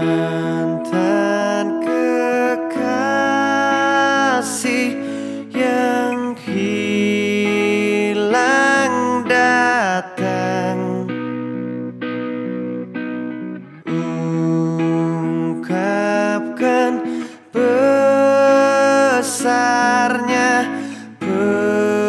mantan kekasih yang hilang datang. Ungkapkan besarnya penyesalan.